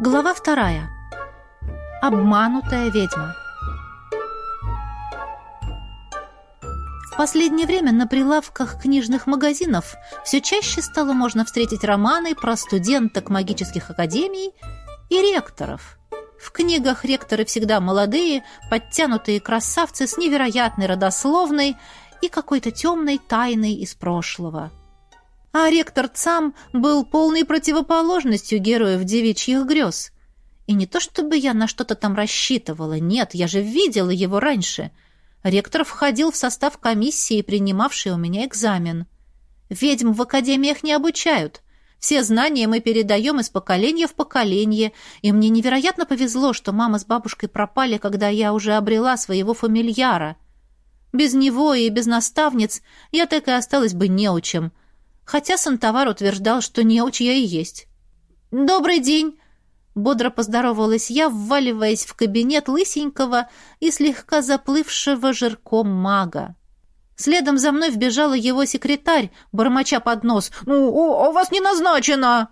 Глава вторая. Обманутая ведьма. В последнее время на прилавках книжных магазинов все чаще стало можно встретить романы про студенток магических академий и ректоров. В книгах ректоры всегда молодые, подтянутые красавцы с невероятной родословной и какой-то темной тайной из прошлого. А ректор Цам был полной противоположностью героев девичьих грез. И не то чтобы я на что-то там рассчитывала, нет, я же видела его раньше — Ректор входил в состав комиссии, принимавшей у меня экзамен. Ведьм в академиях не обучают. Все знания мы передаем из поколения в поколение, и мне невероятно повезло, что мама с бабушкой пропали, когда я уже обрела своего фамильяра. Без него и без наставниц я так и осталась бы неучем, хотя Сантовар утверждал, что неуч я и есть. «Добрый день!» Бодро поздоровалась я, вваливаясь в кабинет лысенького и слегка заплывшего жирком мага. Следом за мной вбежала его секретарь, бормоча под нос. «Ну, у, у вас не назначено!»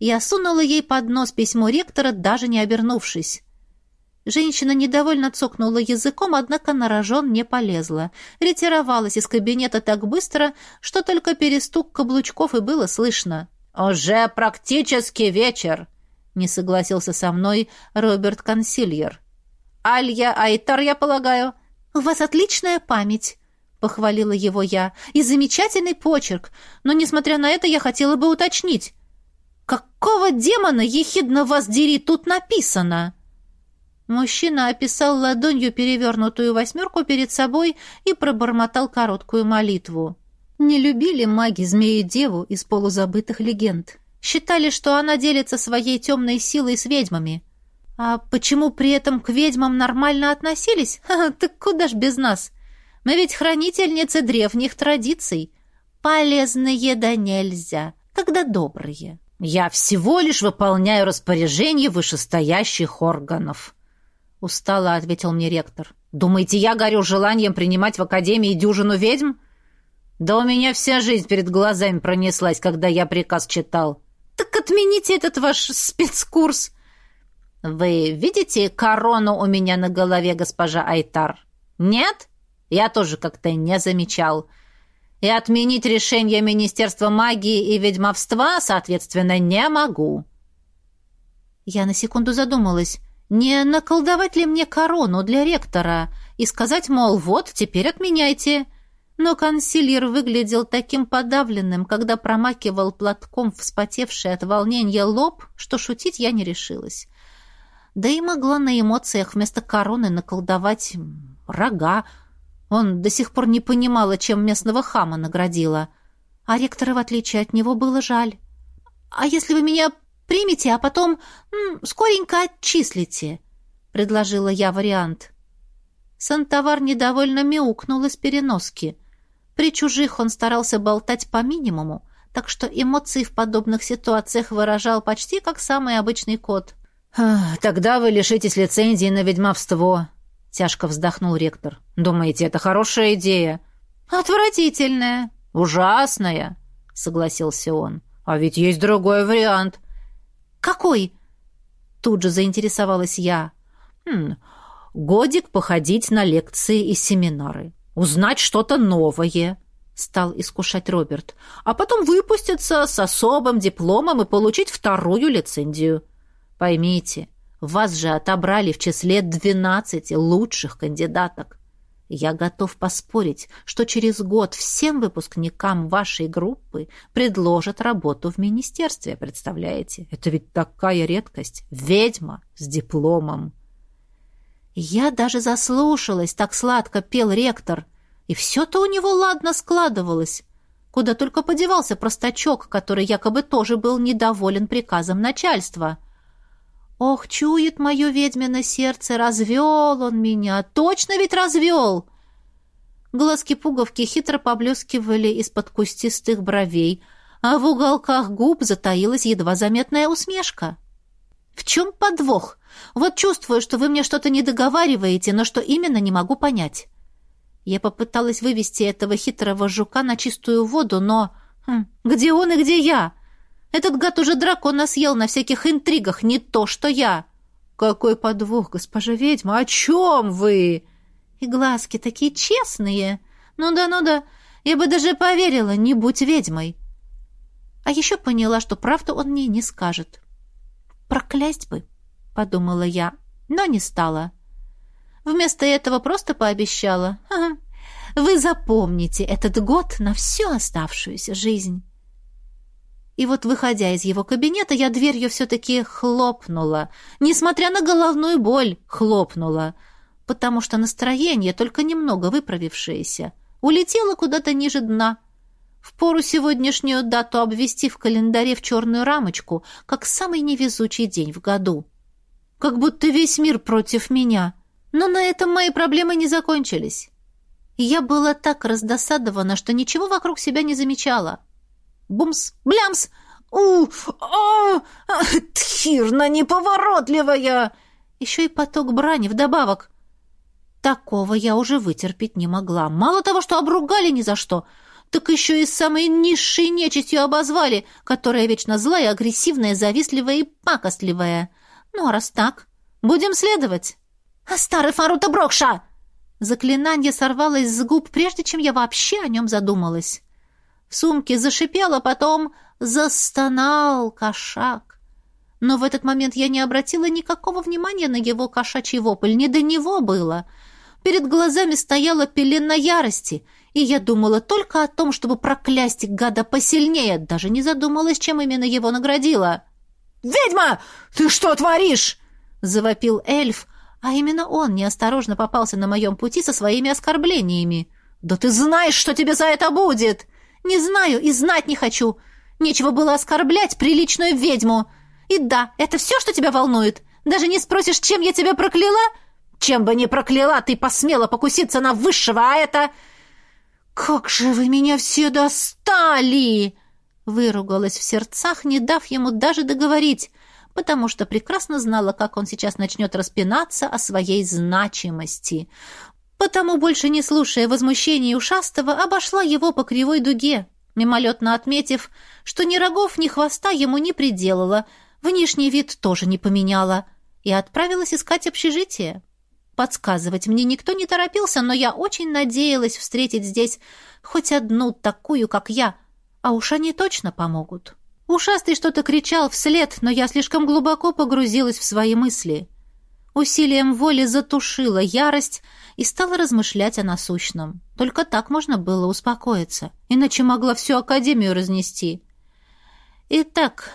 Я сунула ей под нос письмо ректора, даже не обернувшись. Женщина недовольно цокнула языком, однако на рожон не полезла. Ретировалась из кабинета так быстро, что только перестук каблучков и было слышно. «Уже практически вечер!» не согласился со мной Роберт Консильер. «Алья Айтар, я полагаю?» «У вас отличная память», — похвалила его я, — «и замечательный почерк, но, несмотря на это, я хотела бы уточнить. Какого демона, ехидно вас дери, тут написано?» Мужчина описал ладонью перевернутую восьмерку перед собой и пробормотал короткую молитву. Не любили маги змею-деву из полузабытых легенд. Считали, что она делится своей темной силой с ведьмами. А почему при этом к ведьмам нормально относились? Ха, так куда ж без нас? Мы ведь хранительницы древних традиций. Полезные да нельзя, когда добрые. Я всего лишь выполняю распоряжение вышестоящих органов. Устало ответил мне ректор. Думаете, я горю желанием принимать в академии дюжину ведьм? Да у меня вся жизнь перед глазами пронеслась, когда я приказ читал. Так отмените этот ваш спецкурс. Вы видите корону у меня на голове, госпожа Айтар? Нет? Я тоже как-то не замечал. И отменить решение Министерства магии и ведьмовства, соответственно, не могу. Я на секунду задумалась, не наколдовать ли мне корону для ректора и сказать, мол, вот, теперь отменяйте. Но консильер выглядел таким подавленным, когда промакивал платком вспотевший от волнения лоб, что шутить я не решилась. Да и могла на эмоциях вместо короны наколдовать рога. Он до сих пор не понимала, чем местного хама наградила. А ректора, в отличие от него, было жаль. «А если вы меня примете, а потом м, скоренько отчислите?» — предложила я вариант. Сантовар недовольно мяукнул из переноски — при чужих он старался болтать по минимуму, так что эмоции в подобных ситуациях выражал почти как самый обычный кот. «Тогда вы лишитесь лицензии на ведьмовство», — тяжко вздохнул ректор. «Думаете, это хорошая идея?» «Отвратительная». «Ужасная», — согласился он. «А ведь есть другой вариант». «Какой?» Тут же заинтересовалась я. «Хм, годик походить на лекции и семинары. Узнать что-то новое, стал искушать Роберт, а потом выпуститься с особым дипломом и получить вторую лицензию. Поймите, вас же отобрали в числе двенадцати лучших кандидаток. Я готов поспорить, что через год всем выпускникам вашей группы предложат работу в министерстве, представляете? Это ведь такая редкость. Ведьма с дипломом. Я даже заслушалась, так сладко пел ректор. И все-то у него ладно складывалось. Куда только подевался простачок, который якобы тоже был недоволен приказом начальства. Ох, чует мое ведьмино сердце, развел он меня, точно ведь развел! Глазки-пуговки хитро поблескивали из-под кустистых бровей, а в уголках губ затаилась едва заметная усмешка. «В чем подвох?» Вот чувствую, что вы мне что-то не договариваете, но что именно не могу понять. Я попыталась вывести этого хитрого жука на чистую воду, но... Хм, где он и где я? Этот гад уже дракона съел на всяких интригах, не то что я. Какой подвох, госпожа ведьма, о чем вы? И глазки такие честные. Ну да, ну да, я бы даже поверила, не будь ведьмой. А еще поняла, что правду он мне не скажет. Проклясть бы, подумала я, но не стала. Вместо этого просто пообещала. Ага, вы запомните этот год на всю оставшуюся жизнь. И вот, выходя из его кабинета, я дверью все-таки хлопнула. Несмотря на головную боль, хлопнула. Потому что настроение, только немного выправившееся, улетело куда-то ниже дна. Впору сегодняшнюю дату обвести в календаре в черную рамочку, как самый невезучий день в году. Как будто весь мир против меня. Но на этом мои проблемы не закончились. Я была так раздосадована, что ничего вокруг себя не замечала. Бумс, блямс! У, а, тхирна неповоротливая! Еще и поток брани вдобавок. Такого я уже вытерпеть не могла. Мало того, что обругали ни за что, так еще и самой низшей нечистью обозвали, которая вечно злая, агрессивная, завистливая и пакостливая. Ну, а раз так, будем следовать. А старый Фарута Брокша! Заклинание сорвалось с губ, прежде чем я вообще о нем задумалась. В сумке зашипел, а потом застонал кошак. Но в этот момент я не обратила никакого внимания на его кошачий вопль. Не до него было. Перед глазами стояла пелена ярости, и я думала только о том, чтобы проклясть гада посильнее, даже не задумалась, чем именно его наградила. «Ведьма! Ты что творишь?» — завопил эльф, а именно он неосторожно попался на моем пути со своими оскорблениями. «Да ты знаешь, что тебе за это будет!» «Не знаю и знать не хочу. Нечего было оскорблять приличную ведьму. И да, это все, что тебя волнует. Даже не спросишь, чем я тебя прокляла?» «Чем бы ни прокляла, ты посмела покуситься на высшего, а это...» «Как же вы меня все достали!» Выругалась в сердцах, не дав ему даже договорить потому что прекрасно знала, как он сейчас начнет распинаться о своей значимости. Потому, больше не слушая возмущения ушастого, обошла его по кривой дуге, мимолетно отметив, что ни рогов, ни хвоста ему не приделала, внешний вид тоже не поменяла, и отправилась искать общежитие. Подсказывать мне никто не торопился, но я очень надеялась встретить здесь хоть одну такую, как я, а уж они точно помогут. Ушастый что-то кричал вслед, но я слишком глубоко погрузилась в свои мысли. Усилием воли затушила ярость и стала размышлять о насущном. Только так можно было успокоиться, иначе могла всю академию разнести. Итак,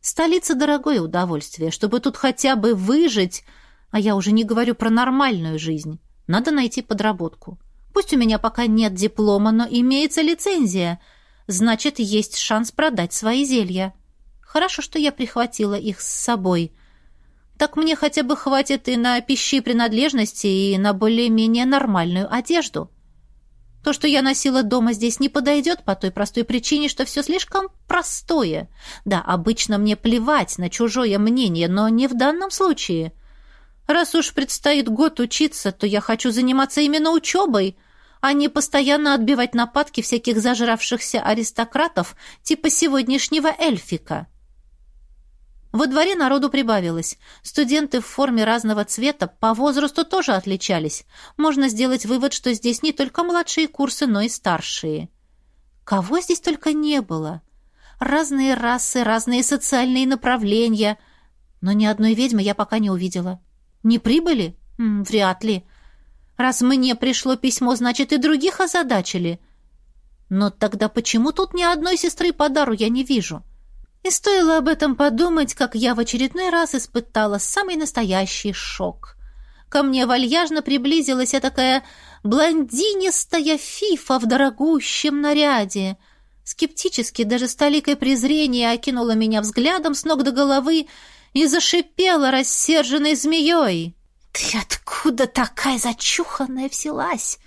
столица — дорогое удовольствие. Чтобы тут хотя бы выжить, а я уже не говорю про нормальную жизнь, надо найти подработку. Пусть у меня пока нет диплома, но имеется лицензия — Значит, есть шанс продать свои зелья. Хорошо, что я прихватила их с собой. Так мне хотя бы хватит и на пищи принадлежности, и на более-менее нормальную одежду. То, что я носила дома, здесь не подойдет по той простой причине, что все слишком простое. Да, обычно мне плевать на чужое мнение, но не в данном случае. Раз уж предстоит год учиться, то я хочу заниматься именно учебой — а не постоянно отбивать нападки всяких зажравшихся аристократов типа сегодняшнего эльфика. Во дворе народу прибавилось. Студенты в форме разного цвета по возрасту тоже отличались. Можно сделать вывод, что здесь не только младшие курсы, но и старшие. Кого здесь только не было. Разные расы, разные социальные направления. Но ни одной ведьмы я пока не увидела. Не прибыли? М, вряд ли. Раз мне пришло письмо, значит, и других озадачили. Но тогда почему тут ни одной сестры по дару я не вижу? И стоило об этом подумать, как я в очередной раз испытала самый настоящий шок. Ко мне вальяжно приблизилась такая блондинистая фифа в дорогущем наряде. Скептически, даже с толикой презрения окинула меня взглядом с ног до головы и зашипела рассерженной змеей. «Ты откуда такая зачуханная взялась?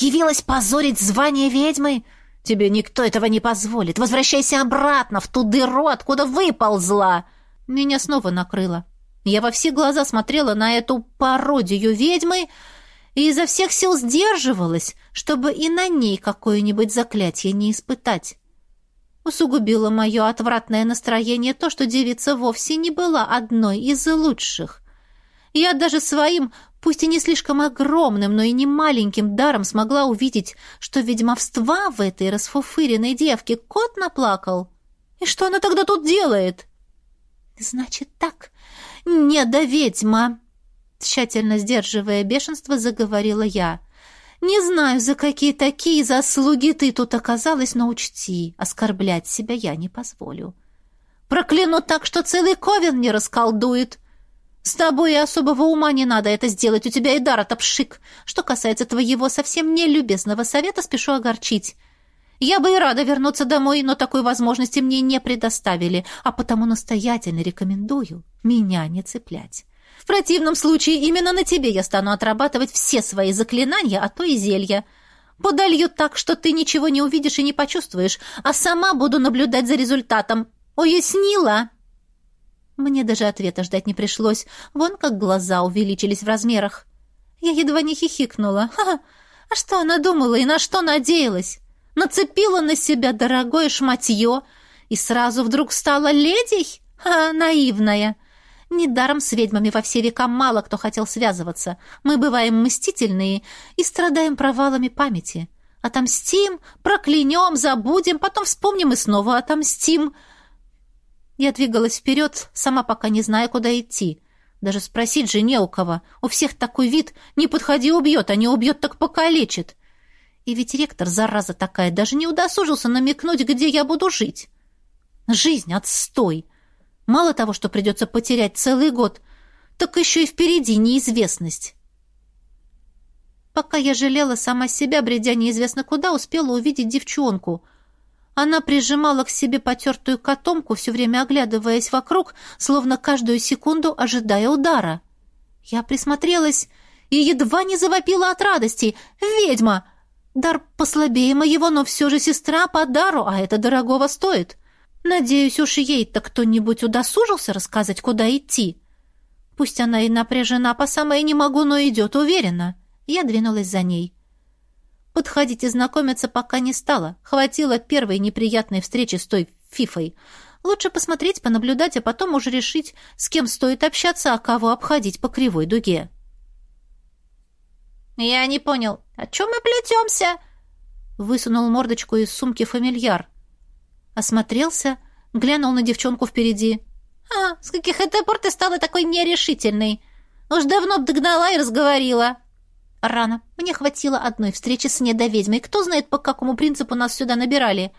Явилась позорить звание ведьмы? Тебе никто этого не позволит. Возвращайся обратно в ту дыру, откуда выползла!» Меня снова накрыло. Я во все глаза смотрела на эту пародию ведьмы и изо всех сил сдерживалась, чтобы и на ней какое-нибудь заклятие не испытать. Усугубило мое отвратное настроение то, что девица вовсе не была одной из лучших. Я даже своим, пусть и не слишком огромным, но и не маленьким даром смогла увидеть, что ведьмовства в этой расфуфыренной девке кот наплакал. И что она тогда тут делает? Значит так, не да ведьма, тщательно сдерживая бешенство, заговорила я. Не знаю, за какие такие заслуги ты тут оказалась, но учти, оскорблять себя я не позволю. Прокляну так, что целый ковен не расколдует. С тобой и особого ума не надо это сделать, у тебя и дар отопшик. Что касается твоего совсем нелюбезного совета, спешу огорчить. Я бы и рада вернуться домой, но такой возможности мне не предоставили, а потому настоятельно рекомендую меня не цеплять. В противном случае именно на тебе я стану отрабатывать все свои заклинания, а то и зелья. Подолью так, что ты ничего не увидишь и не почувствуешь, а сама буду наблюдать за результатом. Уяснила?» Мне даже ответа ждать не пришлось. Вон как глаза увеличились в размерах. Я едва не хихикнула. Ха, а что она думала и на что надеялась? Нацепила на себя дорогое шматье и сразу вдруг стала ледей? Ха, наивная. Недаром с ведьмами во все века мало кто хотел связываться. Мы бываем мстительные и страдаем провалами памяти. Отомстим, проклянем, забудем, потом вспомним и снова отомстим. Я двигалась вперед, сама пока не зная, куда идти. Даже спросить же не у кого. У всех такой вид «не подходи, убьет», а не убьет, так покалечит. И ведь ректор, зараза такая, даже не удосужился намекнуть, где я буду жить. Жизнь отстой. Мало того, что придется потерять целый год, так еще и впереди неизвестность. Пока я жалела сама себя, бредя неизвестно куда, успела увидеть девчонку. Она прижимала к себе потертую котомку, все время оглядываясь вокруг, словно каждую секунду ожидая удара. Я присмотрелась и едва не завопила от радости. «Ведьма!» Дар послабее моего, но все же сестра по дару, а это дорогого стоит. Надеюсь, уж ей-то кто-нибудь удосужился рассказать, куда идти. Пусть она и напряжена по самое не могу, но идет уверенно. Я двинулась за ней. Подходить и знакомиться пока не стала. Хватило первой неприятной встречи с той фифой. Лучше посмотреть, понаблюдать, а потом уже решить, с кем стоит общаться, а кого обходить по кривой дуге. «Я не понял, о чем мы плетемся?» Высунул мордочку из сумки фамильяр осмотрелся, глянул на девчонку впереди. «А, с каких это пор ты стала такой нерешительной? Уж давно б догнала и разговорила». «Рано. Мне хватило одной встречи с недоведьмой. Кто знает, по какому принципу нас сюда набирали.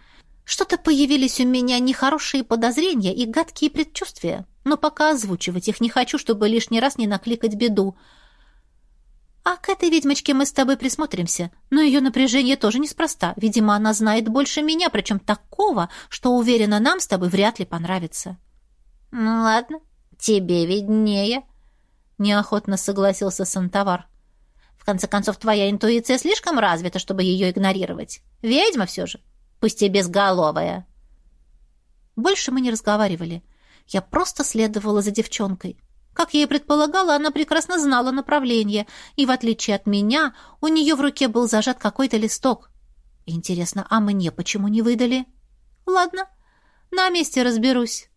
Что-то появились у меня нехорошие подозрения и гадкие предчувствия. Но пока озвучивать их не хочу, чтобы лишний раз не накликать беду. А к этой ведьмочке мы с тобой присмотримся. Но ее напряжение тоже неспроста. Видимо, она знает больше меня, причем такого, что, уверена, нам с тобой вряд ли понравится». «Ну ладно, тебе виднее», — неохотно согласился Сантовар. «В конце концов, твоя интуиция слишком развита, чтобы ее игнорировать. Ведьма все же, пусть и безголовая». Больше мы не разговаривали. Я просто следовала за девчонкой. Как я и предполагала, она прекрасно знала направление, и, в отличие от меня, у нее в руке был зажат какой-то листок. Интересно, а мне почему не выдали? Ладно, на месте разберусь.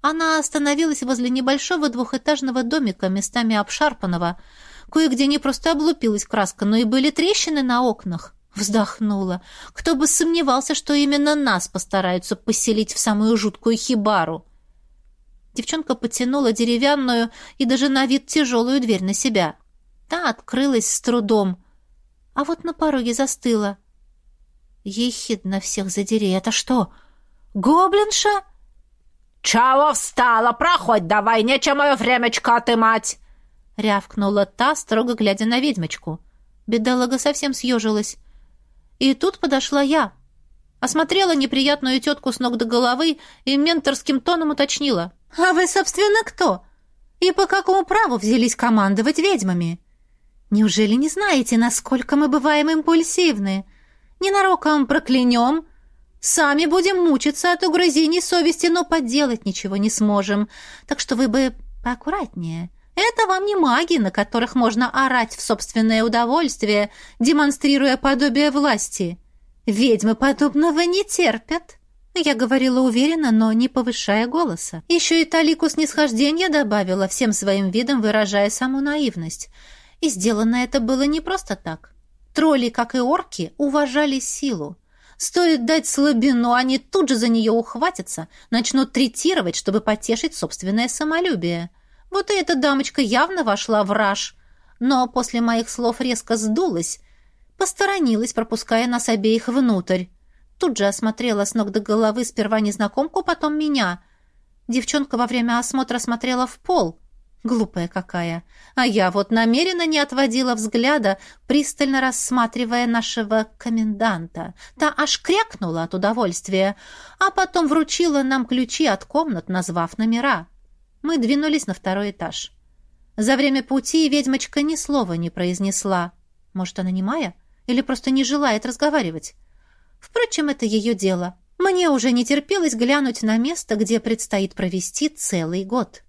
Она остановилась возле небольшого двухэтажного домика, местами обшарпанного. Кое-где не просто облупилась краска, но и были трещины на окнах. Вздохнула. Кто бы сомневался, что именно нас постараются поселить в самую жуткую хибару. Девчонка потянула деревянную и даже на вид тяжелую дверь на себя. Та открылась с трудом, а вот на пороге застыла. Ехидно всех задери. Это что, гоблинша? «Чего встала? Проходь давай, нечем мое времечко отымать!» Рявкнула та, строго глядя на ведьмочку. Бедолага совсем съежилась. И тут подошла я. Осмотрела неприятную тетку с ног до головы и менторским тоном уточнила. «А вы, собственно, кто? И по какому праву взялись командовать ведьмами? Неужели не знаете, насколько мы бываем импульсивны? Ненароком проклянем, сами будем мучиться от угрызений совести, но поделать ничего не сможем. Так что вы бы поаккуратнее». Это вам не маги, на которых можно орать в собственное удовольствие, демонстрируя подобие власти. Ведьмы подобного не терпят. Я говорила уверенно, но не повышая голоса. Еще и талику снисхождения добавила, всем своим видом выражая саму наивность. И сделано это было не просто так. Тролли, как и орки, уважали силу. Стоит дать слабину, они тут же за нее ухватятся, начнут третировать, чтобы потешить собственное самолюбие. Вот и эта дамочка явно вошла в раж, но после моих слов резко сдулась, посторонилась, пропуская нас обеих внутрь. Тут же осмотрела с ног до головы сперва незнакомку, потом меня. Девчонка во время осмотра смотрела в пол. Глупая какая. А я вот намеренно не отводила взгляда, пристально рассматривая нашего коменданта. Та аж крякнула от удовольствия, а потом вручила нам ключи от комнат, назвав номера. Мы двинулись на второй этаж. За время пути ведьмочка ни слова не произнесла. Может, она не Майя? Или просто не желает разговаривать? Впрочем, это ее дело. Мне уже не терпелось глянуть на место, где предстоит провести целый год.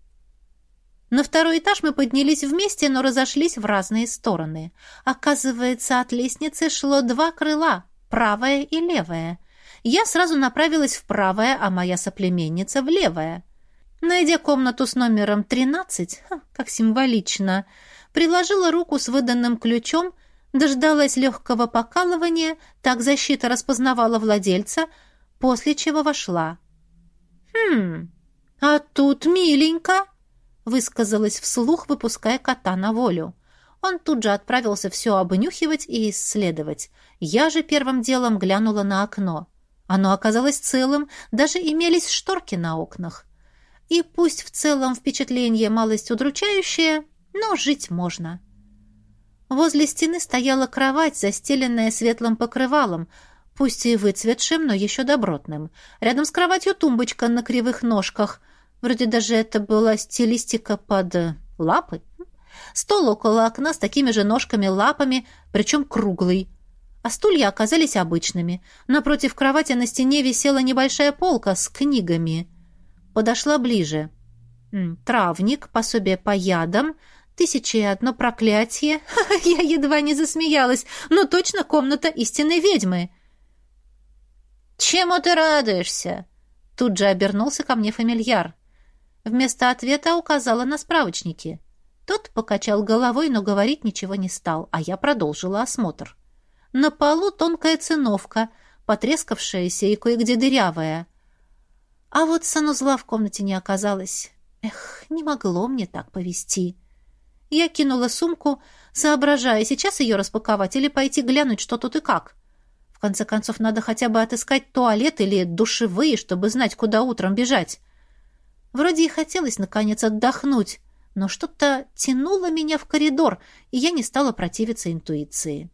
На второй этаж мы поднялись вместе, но разошлись в разные стороны. Оказывается, от лестницы шло два крыла, правое и левое. Я сразу направилась в правое, а моя соплеменница — в левое. Найдя комнату с номером 13, ха, как символично, приложила руку с выданным ключом, дождалась легкого покалывания, так защита распознавала владельца, после чего вошла. «Хм, а тут миленько!» высказалась вслух, выпуская кота на волю. Он тут же отправился все обнюхивать и исследовать. Я же первым делом глянула на окно. Оно оказалось целым, даже имелись шторки на окнах. И пусть в целом впечатление малость удручающее, но жить можно. Возле стены стояла кровать, застеленная светлым покрывалом, пусть и выцветшим, но еще добротным. Рядом с кроватью тумбочка на кривых ножках — Вроде даже это была стилистика под э, лапы. Стол около окна с такими же ножками-лапами, причем круглый. А стулья оказались обычными. Напротив кровати на стене висела небольшая полка с книгами. Подошла ближе. Травник, пособие по ядам, тысяча и одно проклятие. Я едва не засмеялась, но точно комната истинной ведьмы. «Чему ты радуешься?» Тут же обернулся ко мне фамильяр. Вместо ответа указала на справочники. Тот покачал головой, но говорить ничего не стал, а я продолжила осмотр. На полу тонкая циновка, потрескавшаяся и кое-где дырявая. А вот санузла в комнате не оказалось. Эх, не могло мне так повести. Я кинула сумку, соображая, сейчас ее распаковать или пойти глянуть, что тут и как. В конце концов, надо хотя бы отыскать туалет или душевые, чтобы знать, куда утром бежать. Вроде и хотелось, наконец, отдохнуть, но что-то тянуло меня в коридор, и я не стала противиться интуиции.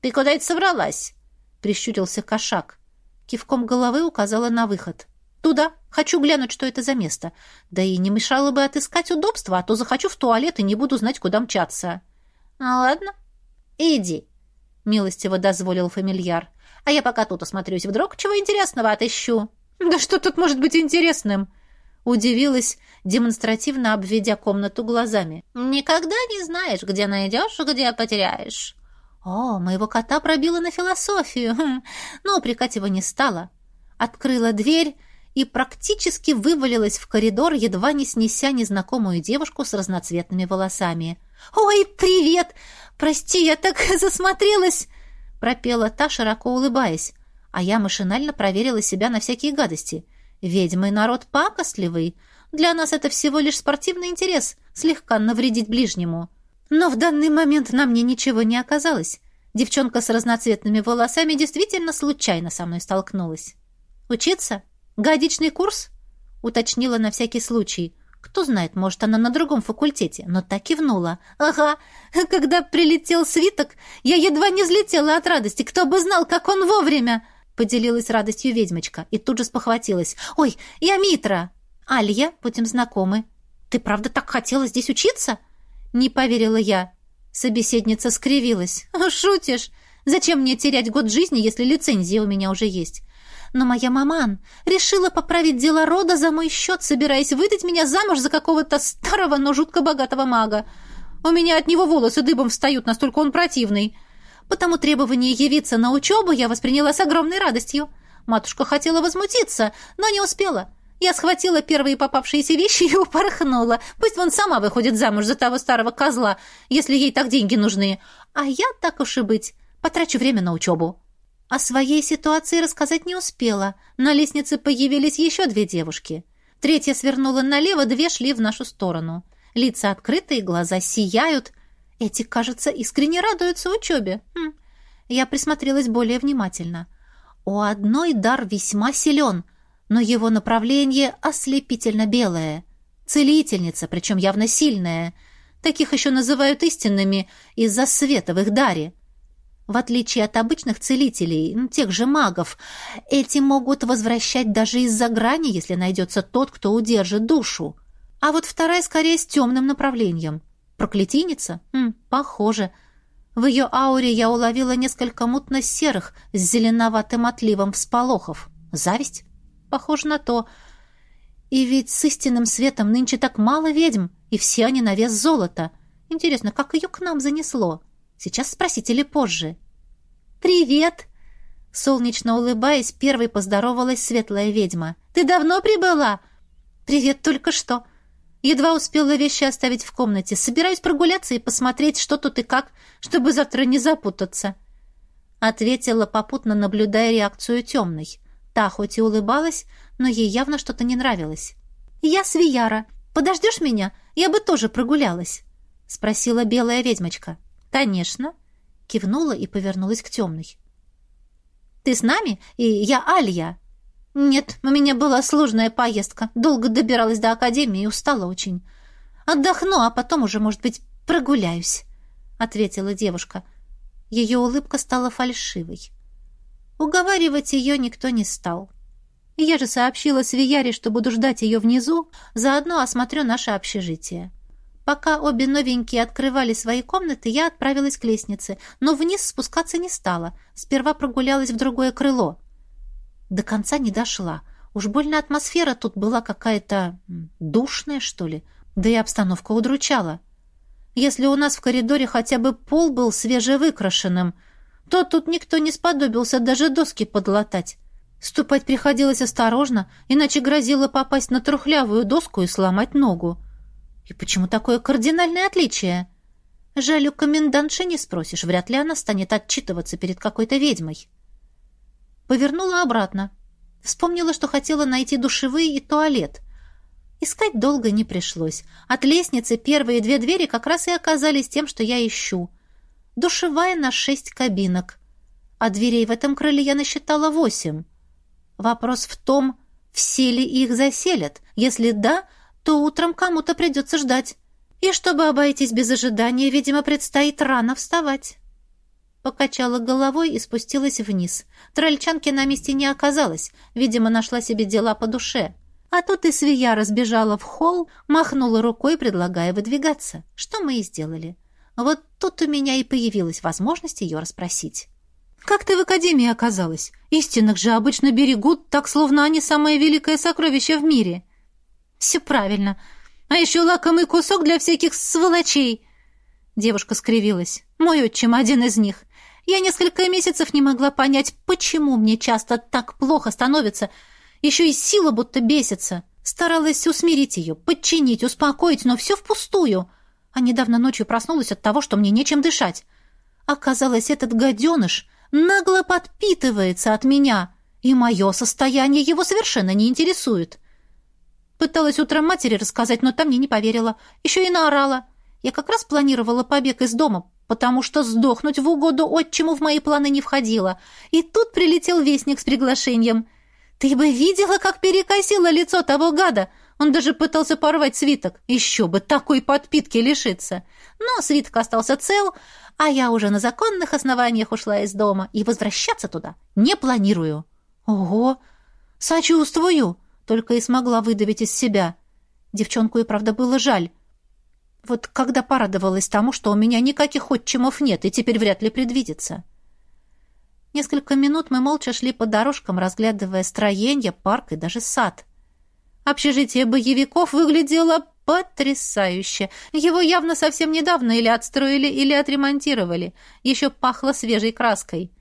«Ты куда это собралась?» — прищурился кошак. Кивком головы указала на выход. «Туда. Хочу глянуть, что это за место. Да и не мешало бы отыскать удобства, а то захочу в туалет и не буду знать, куда мчаться». «А ладно. Иди», — милостиво дозволил фамильяр. «А я пока тут осмотрюсь. Вдруг чего интересного отыщу». «Да что тут может быть интересным?» Удивилась, демонстративно обведя комнату глазами. «Никогда не знаешь, где найдешь, где потеряешь». «О, моего кота пробило на философию, хм, но упрекать его не стала. Открыла дверь и практически вывалилась в коридор, едва не снеся незнакомую девушку с разноцветными волосами. «Ой, привет! Прости, я так засмотрелась!» пропела та, широко улыбаясь, а я машинально проверила себя на всякие гадости. Ведьмы народ пакостливый. Для нас это всего лишь спортивный интерес, слегка навредить ближнему. Но в данный момент на мне ничего не оказалось. Девчонка с разноцветными волосами действительно случайно со мной столкнулась. «Учиться? Годичный курс?» — уточнила на всякий случай. Кто знает, может, она на другом факультете, но так кивнула. «Ага, когда прилетел свиток, я едва не взлетела от радости. Кто бы знал, как он вовремя!» Поделилась радостью ведьмочка и тут же спохватилась. «Ой, я Митра!» «Алья, будем знакомы». «Ты правда так хотела здесь учиться?» Не поверила я. Собеседница скривилась. «Шутишь? Зачем мне терять год жизни, если лицензия у меня уже есть?» Но моя маман решила поправить дела рода за мой счет, собираясь выдать меня замуж за какого-то старого, но жутко богатого мага. У меня от него волосы дыбом встают, настолько он противный потому требование явиться на учебу я восприняла с огромной радостью. Матушка хотела возмутиться, но не успела. Я схватила первые попавшиеся вещи и упорхнула. Пусть вон сама выходит замуж за того старого козла, если ей так деньги нужны. А я, так уж и быть, потрачу время на учебу. О своей ситуации рассказать не успела. На лестнице появились еще две девушки. Третья свернула налево, две шли в нашу сторону. Лица открытые, глаза сияют. Эти, кажется, искренне радуются учебе. Хм. Я присмотрелась более внимательно. У одной дар весьма силен — но его направление ослепительно белое. Целительница, причем явно сильная. Таких еще называют истинными из-за света в их даре. В отличие от обычных целителей, тех же магов, эти могут возвращать даже из-за грани, если найдется тот, кто удержит душу. А вот вторая скорее с темным направлением. Проклятийница? М, похоже. В ее ауре я уловила несколько мутно-серых с зеленоватым отливом всполохов. Зависть? Похоже на то. И ведь с истинным светом нынче так мало ведьм, и все они на вес золота. Интересно, как ее к нам занесло? Сейчас спросите или позже. «Привет!» Солнечно улыбаясь, первой поздоровалась светлая ведьма. «Ты давно прибыла?» «Привет, только что!» Едва успела вещи оставить в комнате. Собираюсь прогуляться и посмотреть, что тут и как, чтобы завтра не запутаться. Ответила, попутно наблюдая реакцию темной. Та хоть и улыбалась, но ей явно что-то не нравилось. «Я Свияра. Подождешь меня? Я бы тоже прогулялась», — спросила белая ведьмочка. «Конечно», — кивнула и повернулась к темной. «Ты с нами? И я Алья». «Нет, у меня была сложная поездка. Долго добиралась до академии и устала очень. Отдохну, а потом уже, может быть, прогуляюсь», — ответила девушка. Ее улыбка стала фальшивой. Уговаривать ее никто не стал. Я же сообщила Свияре, что буду ждать ее внизу, заодно осмотрю наше общежитие. Пока обе новенькие открывали свои комнаты, я отправилась к лестнице, но вниз спускаться не стала. Сперва прогулялась в другое крыло. До конца не дошла. Уж больно атмосфера тут была какая-то душная, что ли, да и обстановка удручала. Если у нас в коридоре хотя бы пол был свежевыкрашенным — то тут никто не сподобился даже доски подлатать. Ступать приходилось осторожно, иначе грозило попасть на трухлявую доску и сломать ногу. И почему такое кардинальное отличие? Жаль, у комендантши не спросишь, вряд ли она станет отчитываться перед какой-то ведьмой. Повернула обратно. Вспомнила, что хотела найти душевые и туалет. Искать долго не пришлось. От лестницы первые две двери как раз и оказались тем, что я ищу — душевая на шесть кабинок, а дверей в этом крыле я насчитала восемь. Вопрос в том, все ли их заселят. Если да, то утром кому-то придется ждать. И чтобы обойтись без ожидания, видимо, предстоит рано вставать. Покачала головой и спустилась вниз. Трольчанки на месте не оказалось. Видимо, нашла себе дела по душе. А тут и свия разбежала в холл, махнула рукой, предлагая выдвигаться. Что мы и сделали. Вот тут у меня и появилась возможность ее расспросить. «Как ты в академии оказалась? Истинных же обычно берегут, так словно они самое великое сокровище в мире». «Все правильно. А еще лакомый кусок для всяких сволочей». Девушка скривилась. «Мой отчим один из них. Я несколько месяцев не могла понять, почему мне часто так плохо становится. Еще и сила будто бесится. Старалась усмирить ее, подчинить, успокоить, но все впустую» а недавно ночью проснулась от того, что мне нечем дышать. Оказалось, этот гаденыш нагло подпитывается от меня, и мое состояние его совершенно не интересует. Пыталась утром матери рассказать, но там мне не поверила. Еще и наорала. Я как раз планировала побег из дома, потому что сдохнуть в угоду отчиму в мои планы не входило. И тут прилетел вестник с приглашением. «Ты бы видела, как перекосило лицо того гада!» Он даже пытался порвать свиток. Еще бы такой подпитки лишиться. Но свиток остался цел, а я уже на законных основаниях ушла из дома и возвращаться туда не планирую. Ого! Сочувствую! Только и смогла выдавить из себя. Девчонку и правда было жаль. Вот когда порадовалась тому, что у меня никаких отчимов нет и теперь вряд ли предвидится. Несколько минут мы молча шли по дорожкам, разглядывая строение, парк и даже сад — Общежитие боевиков выглядело потрясающе. Его явно совсем недавно или отстроили, или отремонтировали. Еще пахло свежей краской.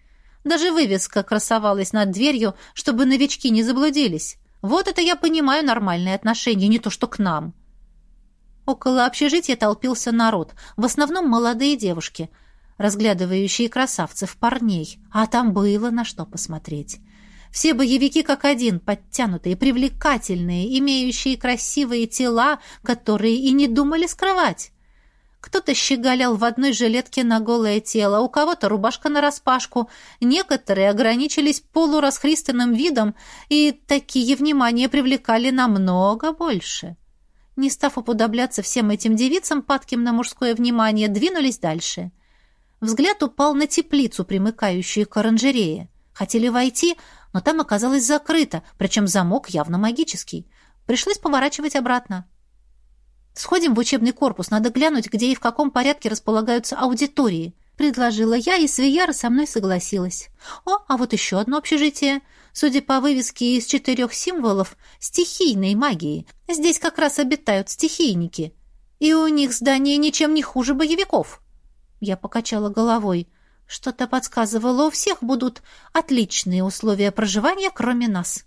Даже вывеска красовалась над дверью, чтобы новички не заблудились. Вот это я понимаю нормальные отношения, не то что к нам. Около общежития толпился народ, в основном молодые девушки, разглядывающие красавцев парней, а там было на что посмотреть. Все боевики как один, подтянутые, привлекательные, имеющие красивые тела, которые и не думали скрывать. Кто-то щеголял в одной жилетке на голое тело, у кого-то рубашка нараспашку. Некоторые ограничились полурасхристанным видом, и такие внимания привлекали намного больше. Не став уподобляться всем этим девицам, падким на мужское внимание, двинулись дальше. Взгляд упал на теплицу, примыкающую к оранжерее. Хотели войти, но там оказалось закрыто, причем замок явно магический. Пришлось поворачивать обратно. «Сходим в учебный корпус, надо глянуть, где и в каком порядке располагаются аудитории», предложила я, и Свияра со мной согласилась. «О, а вот еще одно общежитие. Судя по вывеске из четырех символов, стихийной магии. Здесь как раз обитают стихийники. И у них здание ничем не хуже боевиков». Я покачала головой. Что-то подсказывало, у всех будут отличные условия проживания, кроме нас.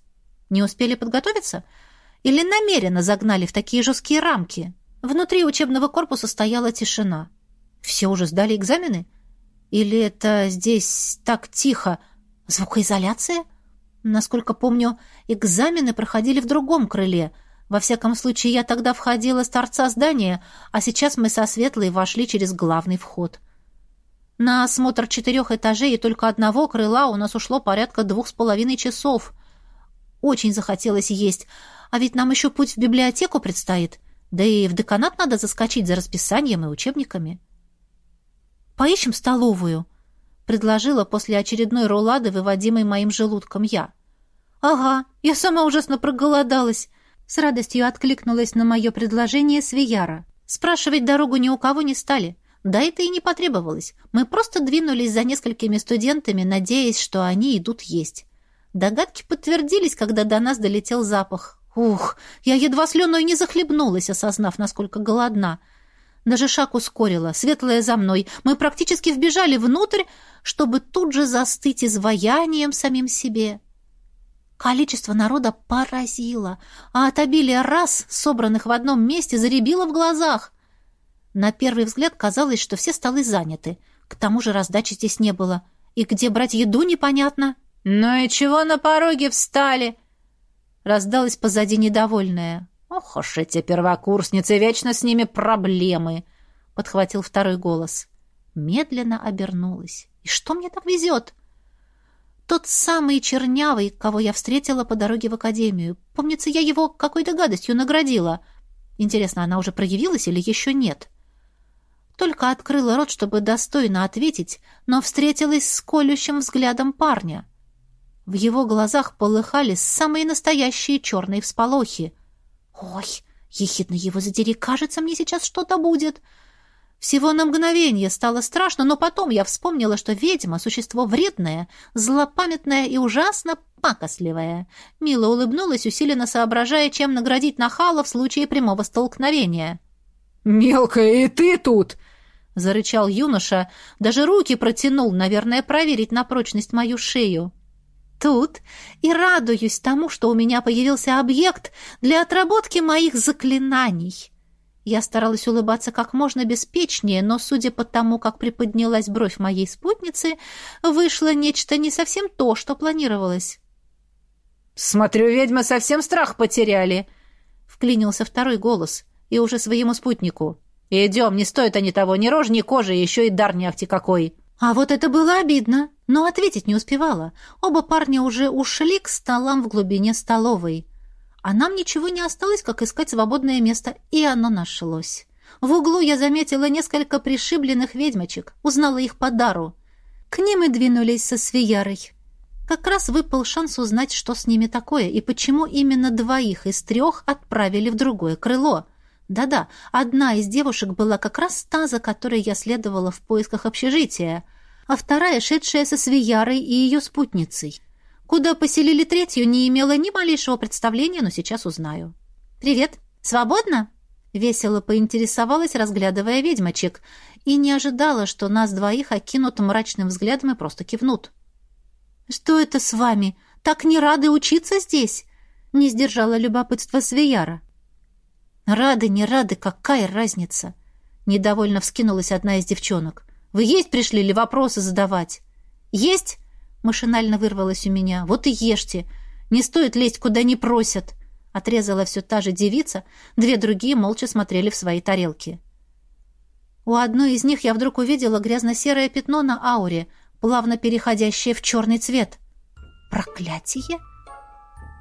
Не успели подготовиться? Или намеренно загнали в такие жесткие рамки? Внутри учебного корпуса стояла тишина. Все уже сдали экзамены? Или это здесь так тихо? Звукоизоляция? Насколько помню, экзамены проходили в другом крыле. Во всяком случае, я тогда входила с торца здания, а сейчас мы со Светлой вошли через главный вход. На осмотр четырех этажей и только одного крыла у нас ушло порядка двух с половиной часов. Очень захотелось есть, а ведь нам еще путь в библиотеку предстоит. Да и в деканат надо заскочить за расписанием и учебниками. «Поищем столовую», — предложила после очередной рулады, выводимой моим желудком я. «Ага, я сама ужасно проголодалась», — с радостью откликнулась на мое предложение Свияра. Спрашивать дорогу ни у кого не стали. Да это и не потребовалось. Мы просто двинулись за несколькими студентами, надеясь, что они идут есть. Догадки подтвердились, когда до нас долетел запах. Ух, я едва слюной не захлебнулась, осознав, насколько голодна. Даже шаг ускорила, светлая за мной. Мы практически вбежали внутрь, чтобы тут же застыть изваянием самим себе. Количество народа поразило, а от обилия рас, собранных в одном месте, заребило в глазах. На первый взгляд казалось, что все столы заняты. К тому же раздачи здесь не было. И где брать еду, непонятно. «Ну и чего на пороге встали?» Раздалась позади недовольная. «Ох уж эти первокурсницы, вечно с ними проблемы!» Подхватил второй голос. Медленно обернулась. «И что мне так везет?» Тот самый чернявый, кого я встретила по дороге в академию. Помнится, я его какой-то гадостью наградила. Интересно, она уже проявилась или еще нет?» Только открыла рот, чтобы достойно ответить, но встретилась с колющим взглядом парня. В его глазах полыхали самые настоящие черные всполохи. «Ой, ехидно его задери, кажется, мне сейчас что-то будет!» Всего на мгновение стало страшно, но потом я вспомнила, что ведьма — существо вредное, злопамятное и ужасно пакостливое. Мила улыбнулась, усиленно соображая, чем наградить нахала в случае прямого столкновения. «Мелкая, и ты тут!» — зарычал юноша. Даже руки протянул, наверное, проверить на прочность мою шею. «Тут и радуюсь тому, что у меня появился объект для отработки моих заклинаний». Я старалась улыбаться как можно беспечнее, но, судя по тому, как приподнялась бровь моей спутницы, вышло нечто не совсем то, что планировалось. «Смотрю, ведьмы совсем страх потеряли», — вклинился второй голос и уже своему спутнику. «Идем, не стоит они того, ни рожь, ни кожи, еще и дар не ахти какой». А вот это было обидно, но ответить не успевала. Оба парня уже ушли к столам в глубине столовой. А нам ничего не осталось, как искать свободное место, и оно нашлось. В углу я заметила несколько пришибленных ведьмочек, узнала их по дару. К ним и двинулись со Свиярой. Как раз выпал шанс узнать, что с ними такое, и почему именно двоих из трех отправили в другое крыло — да-да, одна из девушек была как раз та, за которой я следовала в поисках общежития, а вторая, шедшая со Свиярой и ее спутницей. Куда поселили третью, не имела ни малейшего представления, но сейчас узнаю. «Привет! Свободно?» Весело поинтересовалась, разглядывая ведьмочек, и не ожидала, что нас двоих окинут мрачным взглядом и просто кивнут. Что это с вами? Так не рады учиться здесь?» Не сдержала любопытство Свияра. «Рады, не рады, какая разница?» Недовольно вскинулась одна из девчонок. «Вы есть пришли или вопросы задавать?» «Есть?» Машинально вырвалось у меня. «Вот и ешьте. Не стоит лезть, куда не просят!» Отрезала все та же девица. Две другие молча смотрели в свои тарелки. У одной из них я вдруг увидела грязно-серое пятно на ауре, плавно переходящее в черный цвет. «Проклятие!»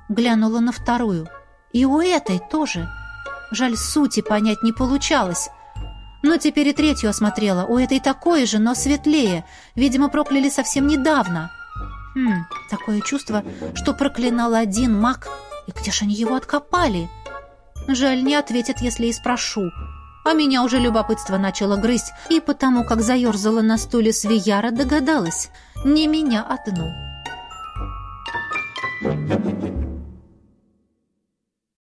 Глянула на вторую. «И у этой тоже!» Жаль, сути понять не получалось. Но теперь и третью осмотрела. У этой такое же, но светлее. Видимо, прокляли совсем недавно. Хм, такое чувство, что проклинал один маг. И где же они его откопали? Жаль, не ответят, если и спрошу. А меня уже любопытство начало грызть, и потому, как заерзала на стуле Свияра, догадалась. Не меня одну.